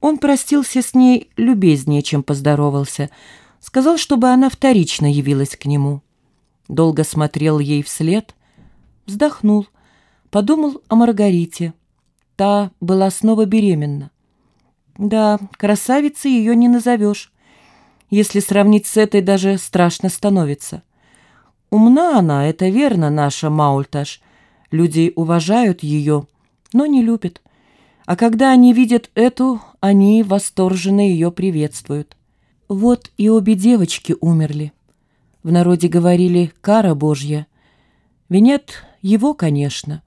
Он простился с ней любезнее, чем поздоровался. Сказал, чтобы она вторично явилась к нему. Долго смотрел ей вслед, вздохнул, подумал о Маргарите. Та была снова беременна. Да, красавицей ее не назовешь. Если сравнить с этой, даже страшно становится. Умна она, это верно, наша Маульташ. Люди уважают ее, но не любят. А когда они видят эту, они восторженно ее приветствуют. Вот и обе девочки умерли. В народе говорили «кара Божья». Винят его, конечно.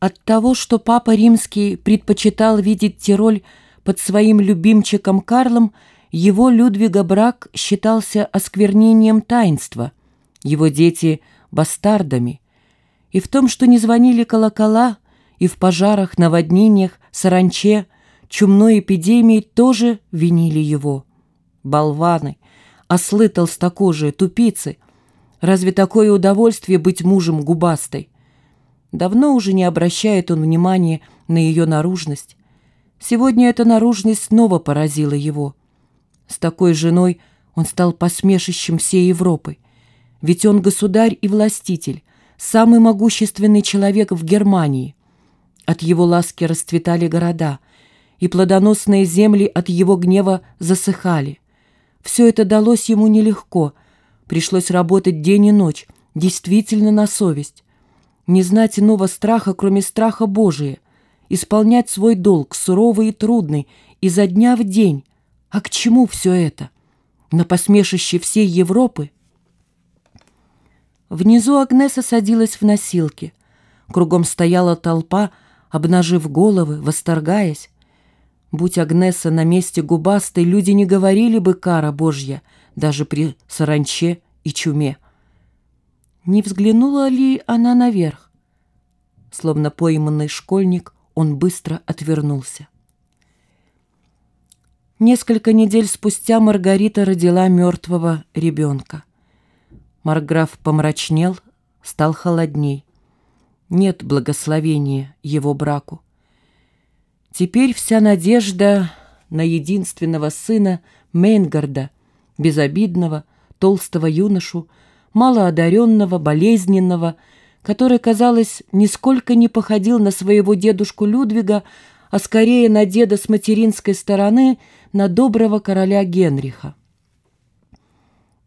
От того, что папа римский предпочитал видеть Тироль под своим любимчиком Карлом, его Людвига брак считался осквернением таинства, его дети — бастардами. И в том, что не звонили колокола, и в пожарах, наводнениях, саранче, чумной эпидемии тоже винили его. Болваны, ослы толстокожие, тупицы. Разве такое удовольствие быть мужем губастой? Давно уже не обращает он внимания на ее наружность. Сегодня эта наружность снова поразила его. С такой женой он стал посмешищем всей Европы. Ведь он государь и властитель, самый могущественный человек в Германии. От его ласки расцветали города, и плодоносные земли от его гнева засыхали. Все это далось ему нелегко, пришлось работать день и ночь, действительно на совесть. Не знать иного страха, кроме страха Божия, исполнять свой долг, суровый и трудный, изо дня в день. А к чему все это? На посмешище всей Европы? Внизу Агнеса садилась в носилки. Кругом стояла толпа, обнажив головы, восторгаясь. Будь Агнеса на месте губастой, люди не говорили бы «кара Божья», даже при саранче и чуме. Не взглянула ли она наверх? Словно пойманный школьник, он быстро отвернулся. Несколько недель спустя Маргарита родила мертвого ребенка. Марграф помрачнел, стал холодней нет благословения его браку. Теперь вся надежда на единственного сына Мейнгарда, безобидного, толстого юношу, малоодаренного, болезненного, который, казалось, нисколько не походил на своего дедушку Людвига, а скорее на деда с материнской стороны, на доброго короля Генриха.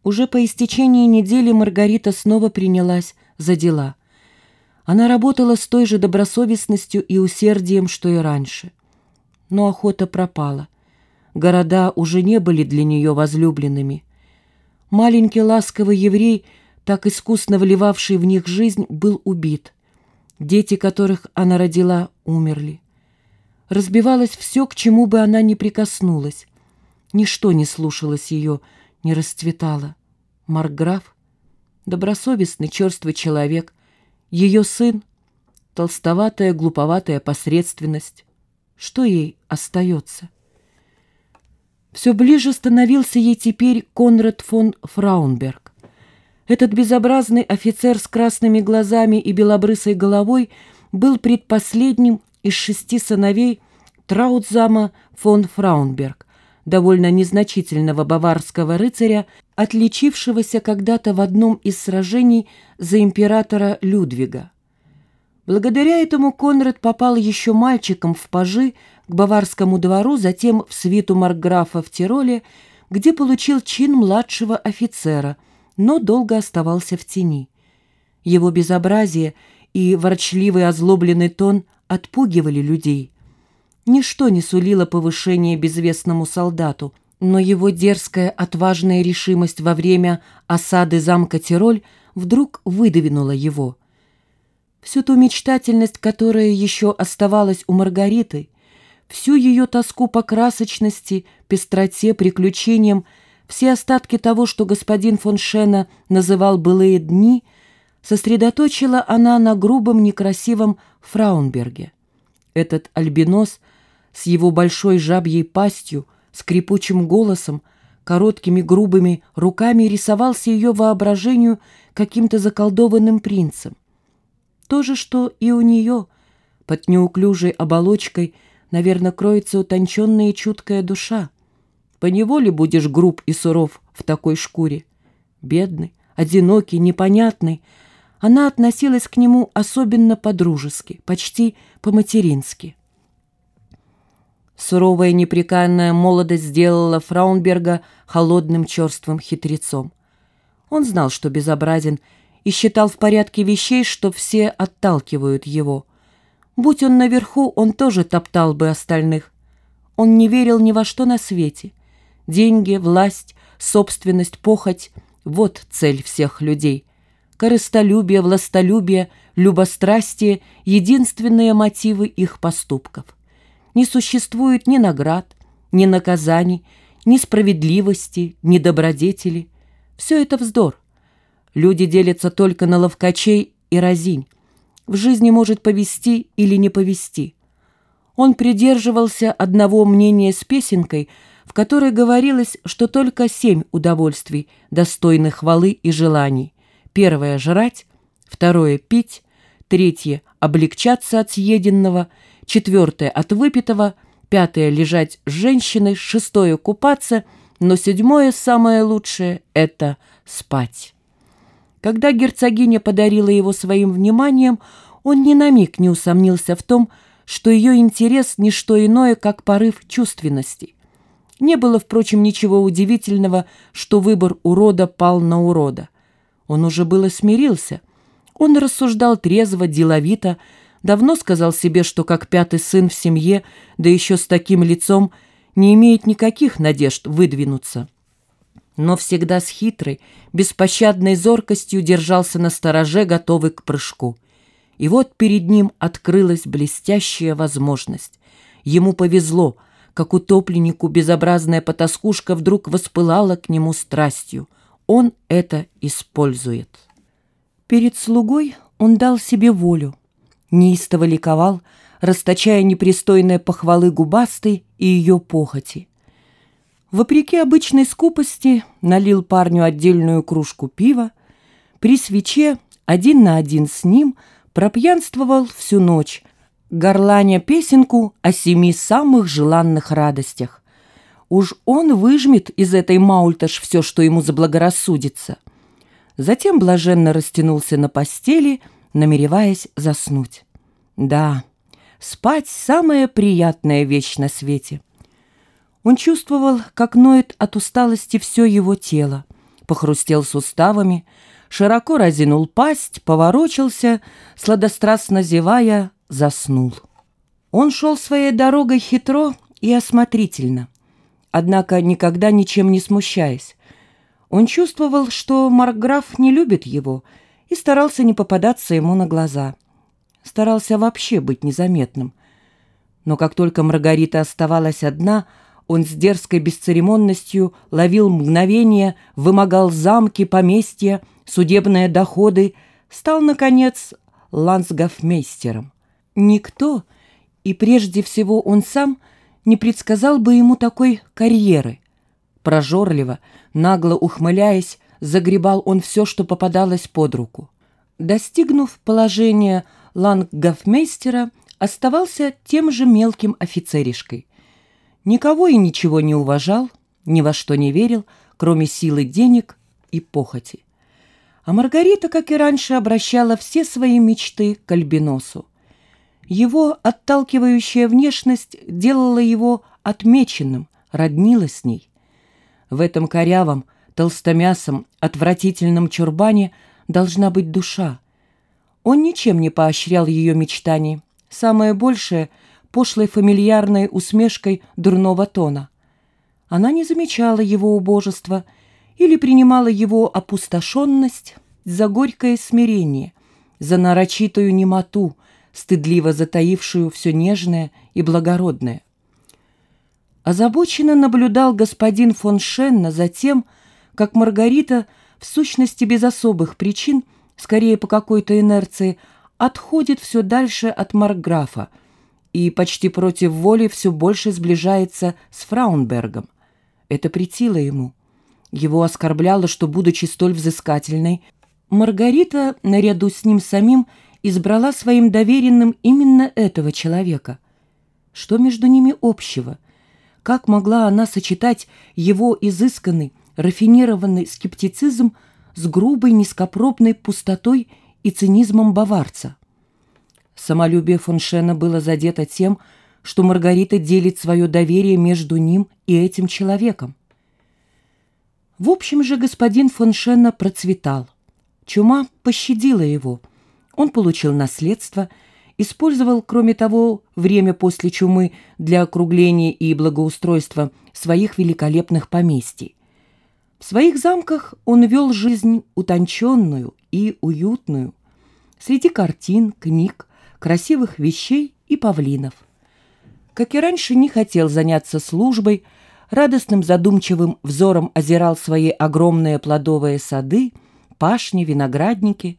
Уже по истечении недели Маргарита снова принялась за дела – она работала с той же добросовестностью и усердием, что и раньше. Но охота пропала. Города уже не были для нее возлюбленными. Маленький ласковый еврей, так искусно вливавший в них жизнь, был убит. Дети, которых она родила, умерли. Разбивалось все, к чему бы она ни прикоснулась. Ничто не слушалось ее, не расцветало. Маркграф, добросовестный, черствый человек — ее сын — толстоватая, глуповатая посредственность. Что ей остается? Все ближе становился ей теперь Конрад фон Фраунберг. Этот безобразный офицер с красными глазами и белобрысой головой был предпоследним из шести сыновей Траутзама фон Фраунберг, довольно незначительного баварского рыцаря, отличившегося когда-то в одном из сражений за императора Людвига. Благодаря этому Конрад попал еще мальчиком в пажи к баварскому двору, затем в свиту маркграфа в Тироле, где получил чин младшего офицера, но долго оставался в тени. Его безобразие и ворчливый озлобленный тон отпугивали людей. Ничто не сулило повышения безвестному солдату – но его дерзкая, отважная решимость во время осады замка Тироль вдруг выдвинула его. Всю ту мечтательность, которая еще оставалась у Маргариты, всю ее тоску по красочности, пестроте, приключениям, все остатки того, что господин фон Шена называл «былые дни», сосредоточила она на грубом, некрасивом Фраунберге. Этот альбинос с его большой жабьей пастью – скрипучим голосом, короткими грубыми руками рисовался ее воображению каким-то заколдованным принцем. То же, что и у нее, под неуклюжей оболочкой, наверное, кроется утонченная и чуткая душа. Поневоле будешь груб и суров в такой шкуре. Бедный, одинокий, непонятный. Она относилась к нему особенно по-дружески, почти по-матерински. Суровая непрекаянная молодость сделала Фраунберга холодным черствым хитрецом. Он знал, что безобразен, и считал в порядке вещей, что все отталкивают его. Будь он наверху, он тоже топтал бы остальных. Он не верил ни во что на свете. Деньги, власть, собственность, похоть — вот цель всех людей. Корыстолюбие, властолюбие, любострастие — единственные мотивы их поступков не существует ни наград, ни наказаний, ни справедливости, ни добродетели. Все это вздор. Люди делятся только на ловкачей и разинь. В жизни может повести или не повести. Он придерживался одного мнения с песенкой, в которой говорилось, что только семь удовольствий, достойных хвалы и желаний. Первое – жрать, второе – пить, третье – облегчаться от съеденного – четвертое — от выпитого, пятое — лежать с женщиной, шестое — купаться, но седьмое, самое лучшее — это спать. Когда герцогиня подарила его своим вниманием, он ни на миг не усомнился в том, что ее интерес — не что иное, как порыв чувственности. Не было, впрочем, ничего удивительного, что выбор урода пал на урода. Он уже было смирился. Он рассуждал трезво, деловито, Давно сказал себе, что как пятый сын в семье, да еще с таким лицом, не имеет никаких надежд выдвинуться. Но всегда с хитрой, беспощадной зоркостью держался на стороже, готовый к прыжку. И вот перед ним открылась блестящая возможность. Ему повезло, как утопленнику безобразная потаскушка вдруг воспылала к нему страстью. Он это использует. Перед слугой он дал себе волю неистово ликовал, расточая непристойные похвалы губастой и ее похоти. Вопреки обычной скупости налил парню отдельную кружку пива, при свече один на один с ним пропьянствовал всю ночь, горланя песенку о семи самых желанных радостях. Уж он выжмет из этой маульташ все, что ему заблагорассудится. Затем блаженно растянулся на постели, намереваясь заснуть. Да, спать — самая приятная вещь на свете. Он чувствовал, как ноет от усталости все его тело, похрустел суставами, широко разинул пасть, поворочился, сладострастно зевая, заснул. Он шел своей дорогой хитро и осмотрительно, однако никогда ничем не смущаясь. Он чувствовал, что Маркграф не любит его — и старался не попадаться ему на глаза. Старался вообще быть незаметным. Но как только Маргарита оставалась одна, он с дерзкой бесцеремонностью ловил мгновение, вымогал замки, поместья, судебные доходы, стал, наконец, лансгофмейстером. Никто, и прежде всего он сам, не предсказал бы ему такой карьеры. Прожорливо, нагло ухмыляясь, загребал он все, что попадалось под руку. Достигнув положения лангофмейстера, оставался тем же мелким офицеришкой. Никого и ничего не уважал, ни во что не верил, кроме силы денег и похоти. А Маргарита, как и раньше, обращала все свои мечты к Альбиносу. Его отталкивающая внешность делала его отмеченным, роднила с ней. В этом корявом, толстомясом, отвратительном чурбане должна быть душа. Он ничем не поощрял ее мечтаний. Самое большее — пошлой фамильярной усмешкой дурного тона. Она не замечала его убожества или принимала его опустошенность за горькое смирение, за нарочитую немоту, стыдливо затаившую все нежное и благородное. Озабоченно наблюдал господин фон Шенна за тем, как Маргарита, в сущности без особых причин, скорее по какой-то инерции, отходит все дальше от Маркграфа и почти против воли все больше сближается с Фраунбергом. Это претило ему. Его оскорбляло, что, будучи столь взыскательной, Маргарита, наряду с ним самим, избрала своим доверенным именно этого человека. Что между ними общего? Как могла она сочетать его изысканный, рафинированный скептицизм с грубой, низкопробной пустотой и цинизмом баварца? Самолюбие фон Шена было задето тем, что Маргарита делит свое доверие между ним и этим человеком. В общем же, господин фон Шенна процветал. Чума пощадила его. Он получил наследство, использовал, кроме того, время после чумы для округления и благоустройства своих великолепных поместий. В своих замках он вел жизнь утонченную и уютную, среди картин, книг, красивых вещей и павлинов. Как и раньше, не хотел заняться службой, радостным задумчивым взором озирал свои огромные плодовые сады, пашни, виноградники.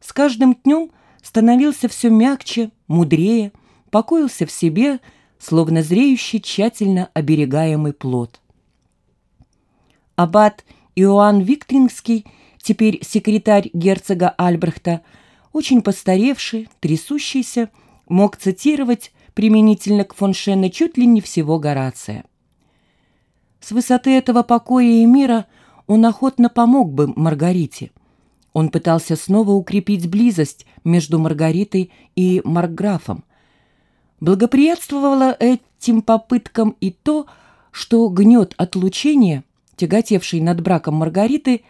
С каждым днем становился все мягче, мудрее, покоился в себе, словно зреющий тщательно оберегаемый плод. Аббат Иоанн Виктрингский, теперь секретарь герцога Альбрехта, очень постаревший, трясущийся, мог цитировать применительно к фон Шене чуть ли не всего Горация. С высоты этого покоя и мира он охотно помог бы Маргарите. Он пытался снова укрепить близость между Маргаритой и Маркграфом. Благоприятствовало этим попыткам и то, что гнет отлучения, тяготевший над браком Маргариты,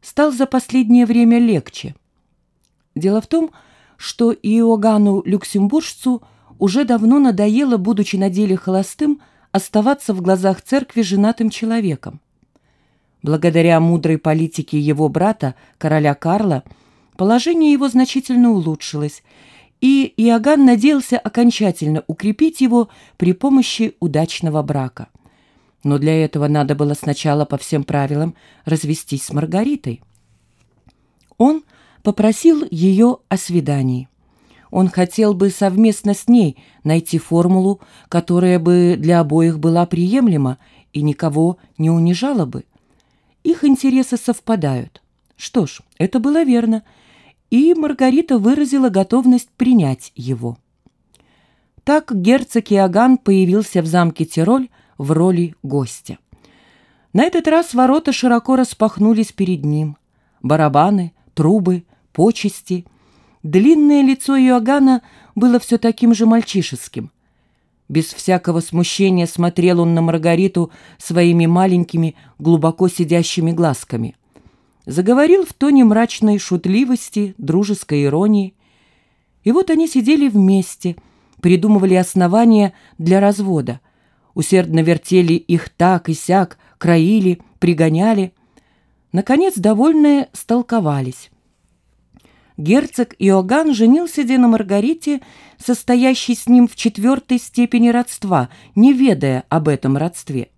стал за последнее время легче. Дело в том, что Иоганну Люксембуржцу уже давно надоело, будучи на деле холостым, оставаться в глазах церкви женатым человеком. Благодаря мудрой политике его брата, короля Карла, положение его значительно улучшилось, и Иоганн надеялся окончательно укрепить его при помощи удачного брака. Но для этого надо было сначала по всем правилам развестись с Маргаритой. Он попросил ее о свидании. Он хотел бы совместно с ней найти формулу, которая бы для обоих была приемлема и никого не унижала бы. Их интересы совпадают. Что ж, это было верно, и Маргарита выразила готовность принять его. Так герцог Иоганн появился в замке Тироль в роли гостя. На этот раз ворота широко распахнулись перед ним. Барабаны, трубы, почести — Длинное лицо Иоганна было все таким же мальчишеским. Без всякого смущения смотрел он на Маргариту своими маленькими, глубоко сидящими глазками. Заговорил в тоне мрачной шутливости, дружеской иронии. И вот они сидели вместе, придумывали основания для развода. Усердно вертели их так и сяк, краили, пригоняли. Наконец, довольные, столковались герцог Иоганн женился де на Маргарите, состоящей с ним в четвертой степени родства, не ведая об этом родстве.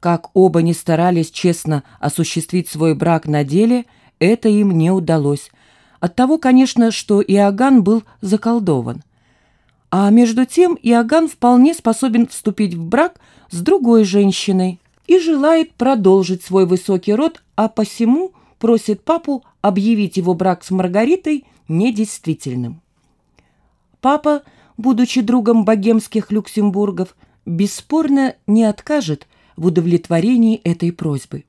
Как оба не старались честно осуществить свой брак на деле, это им не удалось. От того, конечно, что Иоганн был заколдован. А между тем Иоганн вполне способен вступить в брак с другой женщиной и желает продолжить свой высокий род, а посему просит папу объявить его брак с Маргаритой недействительным. Папа, будучи другом богемских люксембургов, бесспорно не откажет в удовлетворении этой просьбы.